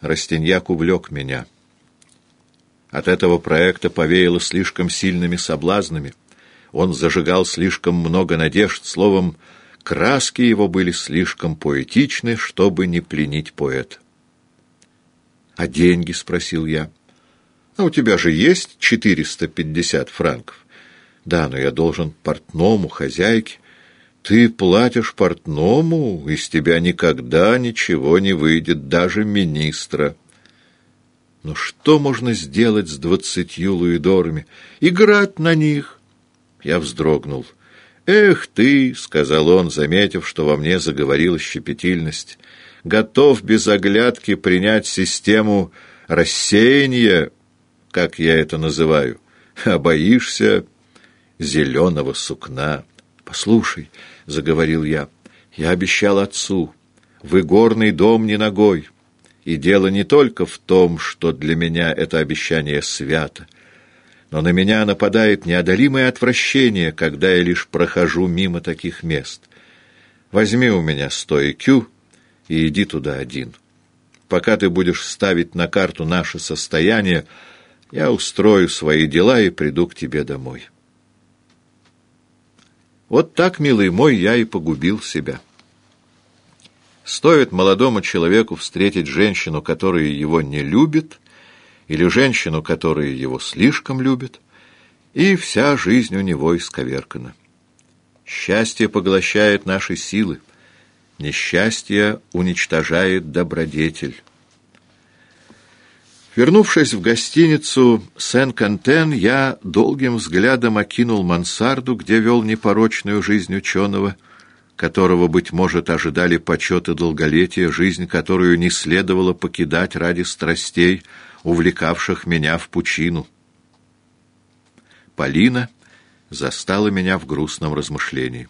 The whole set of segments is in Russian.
Растиньяк увлек меня. От этого проекта повеяло слишком сильными соблазнами. Он зажигал слишком много надежд, словом, краски его были слишком поэтичны, чтобы не пленить поэта. «А деньги?» — спросил я. «А у тебя же есть четыреста пятьдесят франков?» «Да, но я должен портному, хозяйке». «Ты платишь портному, из тебя никогда ничего не выйдет, даже министра». «Но что можно сделать с двадцатью луидорами? Играть на них!» Я вздрогнул. «Эх ты!» — сказал он, заметив, что во мне заговорила щепетильность. «Готов без оглядки принять систему рассеяния, как я это называю, а боишься зеленого сукна». «Послушай», — заговорил я, — «я обещал отцу, вы горный дом не ногой, и дело не только в том, что для меня это обещание свято, но на меня нападает неодолимое отвращение, когда я лишь прохожу мимо таких мест. Возьми у меня сто кю и иди туда один. Пока ты будешь ставить на карту наше состояние, я устрою свои дела и приду к тебе домой». Вот так, милый мой, я и погубил себя. Стоит молодому человеку встретить женщину, которая его не любит, или женщину, которая его слишком любит, и вся жизнь у него исковеркана. Счастье поглощает наши силы, несчастье уничтожает добродетель. Вернувшись в гостиницу Сен-Кантен, я долгим взглядом окинул мансарду, где вел непорочную жизнь ученого, которого, быть может, ожидали почет и долголетие, жизнь, которую не следовало покидать ради страстей, увлекавших меня в пучину. Полина застала меня в грустном размышлении.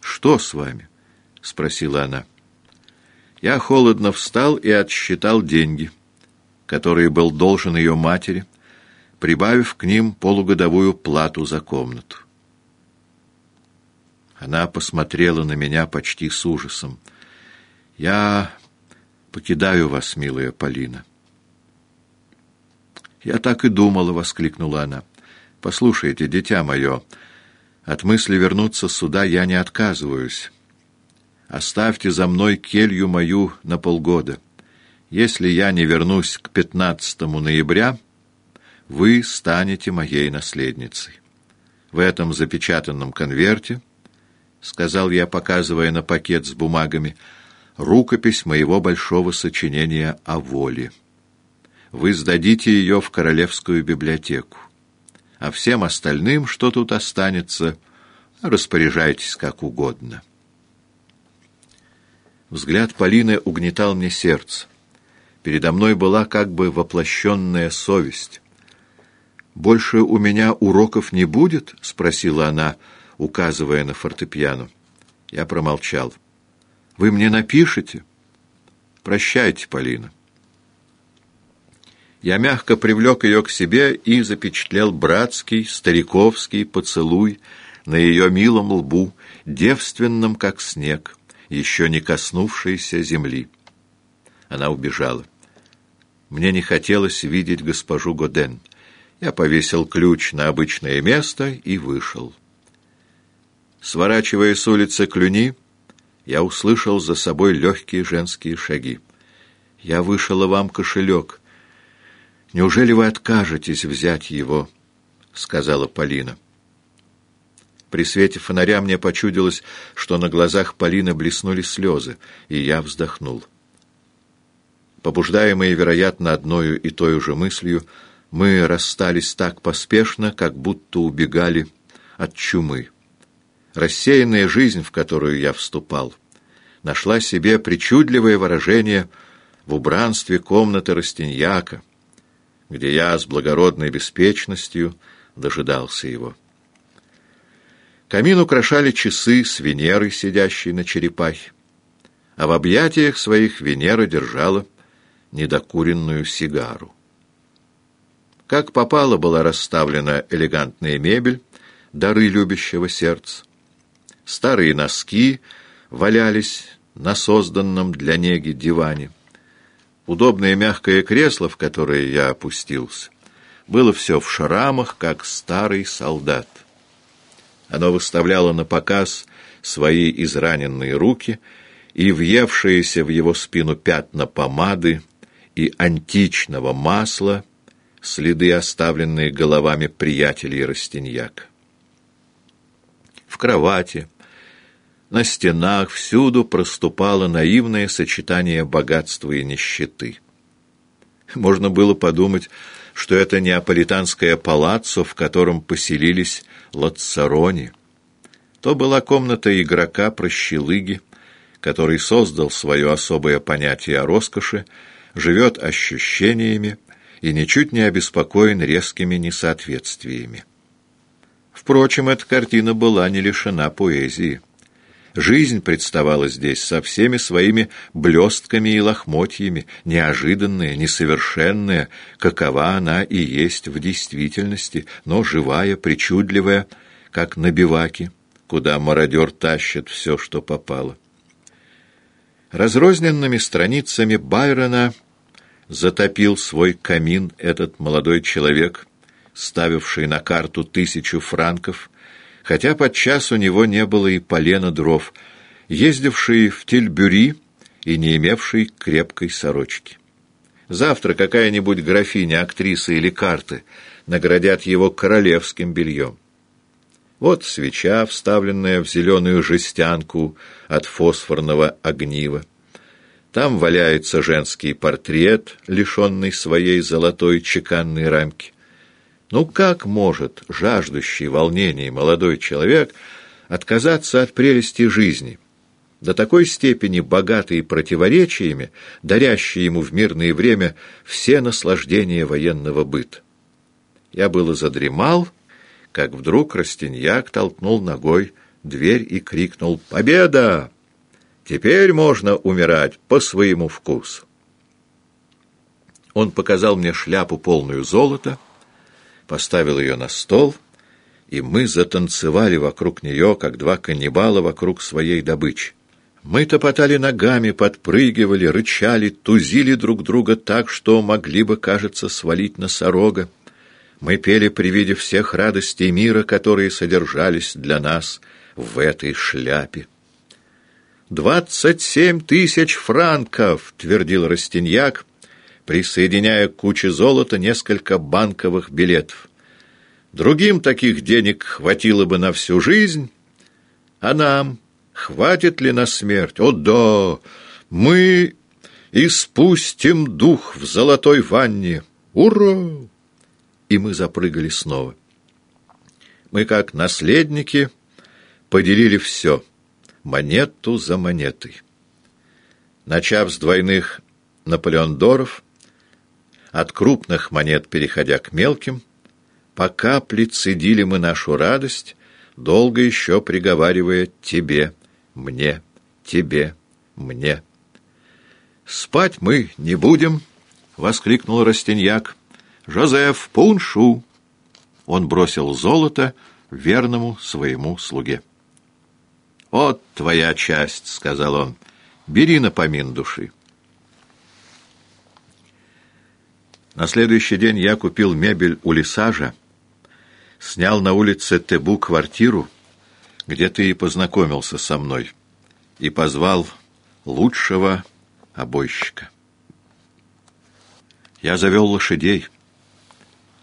«Что с вами?» — спросила она. Я холодно встал и отсчитал деньги — который был должен ее матери, прибавив к ним полугодовую плату за комнату. Она посмотрела на меня почти с ужасом. «Я покидаю вас, милая Полина». «Я так и думала», — воскликнула она. «Послушайте, дитя мое, от мысли вернуться сюда я не отказываюсь. Оставьте за мной келью мою на полгода». Если я не вернусь к 15 ноября, вы станете моей наследницей. В этом запечатанном конверте, — сказал я, показывая на пакет с бумагами, — рукопись моего большого сочинения о воле. Вы сдадите ее в Королевскую библиотеку. А всем остальным, что тут останется, распоряжайтесь как угодно. Взгляд Полины угнетал мне сердце. Передо мной была как бы воплощенная совесть. «Больше у меня уроков не будет?» — спросила она, указывая на фортепиано. Я промолчал. «Вы мне напишете?» «Прощайте, Полина». Я мягко привлек ее к себе и запечатлел братский, стариковский поцелуй на ее милом лбу, девственном, как снег, еще не коснувшейся земли. Она убежала. Мне не хотелось видеть госпожу Годен. Я повесил ключ на обычное место и вышел. Сворачивая с улицы Клюни, я услышал за собой легкие женские шаги. «Я вышла вам кошелек. Неужели вы откажетесь взять его?» — сказала Полина. При свете фонаря мне почудилось, что на глазах Полины блеснули слезы, и я вздохнул. Побуждаемые, вероятно, одною и той же мыслью, мы расстались так поспешно, как будто убегали от чумы. Рассеянная жизнь, в которую я вступал, нашла себе причудливое выражение в убранстве комнаты Растиньяка, где я с благородной беспечностью дожидался его. Камин украшали часы с Венерой, сидящей на черепахе, а в объятиях своих Венера держала недокуренную сигару. Как попало была расставлена элегантная мебель, дары любящего сердца. Старые носки валялись на созданном для неги диване. Удобное мягкое кресло, в которое я опустился, было все в шрамах, как старый солдат. Оно выставляло на показ свои израненные руки и въевшиеся в его спину пятна помады и античного масла, следы, оставленные головами приятелей Растиньяка. В кровати, на стенах всюду проступало наивное сочетание богатства и нищеты. Можно было подумать, что это неаполитанское палаццо, в котором поселились Лацарони. То была комната игрока-прощелыги, который создал свое особое понятие о роскоши, живет ощущениями и ничуть не обеспокоен резкими несоответствиями. Впрочем, эта картина была не лишена поэзии. Жизнь представала здесь со всеми своими блестками и лохмотьями, неожиданная, несовершенная, какова она и есть в действительности, но живая, причудливая, как на биваке, куда мародер тащит все, что попало. Разрозненными страницами Байрона затопил свой камин этот молодой человек, ставивший на карту тысячу франков, хотя подчас у него не было и полена дров, ездивший в Тильбюри и не имевший крепкой сорочки. Завтра какая-нибудь графиня, актриса или карты наградят его королевским бельем. Вот свеча, вставленная в зеленую жестянку от фосфорного огнива. Там валяется женский портрет, лишенный своей золотой чеканной рамки. Ну как может жаждущий волнений молодой человек отказаться от прелести жизни, до такой степени богатые противоречиями, дарящие ему в мирное время все наслаждения военного быта? Я было задремал, как вдруг Растиньяк толкнул ногой дверь и крикнул «Победа! Теперь можно умирать по своему вкусу!» Он показал мне шляпу, полную золота, поставил ее на стол, и мы затанцевали вокруг нее, как два каннибала вокруг своей добычи. Мы топотали ногами, подпрыгивали, рычали, тузили друг друга так, что могли бы, кажется, свалить носорога. Мы пели при виде всех радостей мира, которые содержались для нас в этой шляпе. «Двадцать семь тысяч франков!» — твердил Растиньяк, присоединяя к куче золота несколько банковых билетов. Другим таких денег хватило бы на всю жизнь, а нам хватит ли на смерть? О да, мы испустим дух в золотой ванне. Ура! И мы запрыгали снова. Мы, как наследники, поделили все, монету за монетой. Начав с двойных Наполеондоров, от крупных монет переходя к мелким, по капле цедили мы нашу радость, долго еще приговаривая «тебе», «мне», «тебе», «мне». «Спать мы не будем!» — воскликнул Растиньяк. «Жозеф, пуншу!» Он бросил золото верному своему слуге. «Вот твоя часть», — сказал он, — «бери напомин души». На следующий день я купил мебель у Лисажа, снял на улице Тебу квартиру, где ты и познакомился со мной, и позвал лучшего обойщика. Я завел лошадей.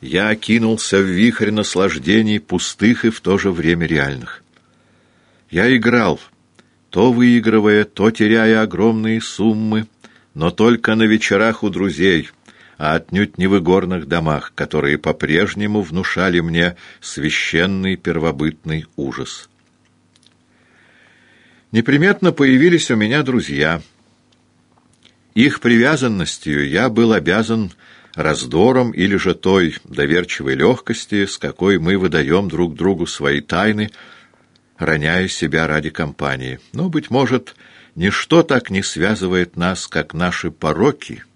Я окинулся в вихрь наслаждений, пустых и в то же время реальных. Я играл, то выигрывая, то теряя огромные суммы, но только на вечерах у друзей — а отнюдь не в игорных домах, которые по-прежнему внушали мне священный первобытный ужас. Неприметно появились у меня друзья. Их привязанностью я был обязан раздором или же той доверчивой легкости, с какой мы выдаем друг другу свои тайны, роняя себя ради компании. Но, быть может, ничто так не связывает нас, как наши пороки —